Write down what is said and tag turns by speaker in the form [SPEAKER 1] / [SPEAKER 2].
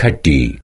[SPEAKER 1] खट्टी।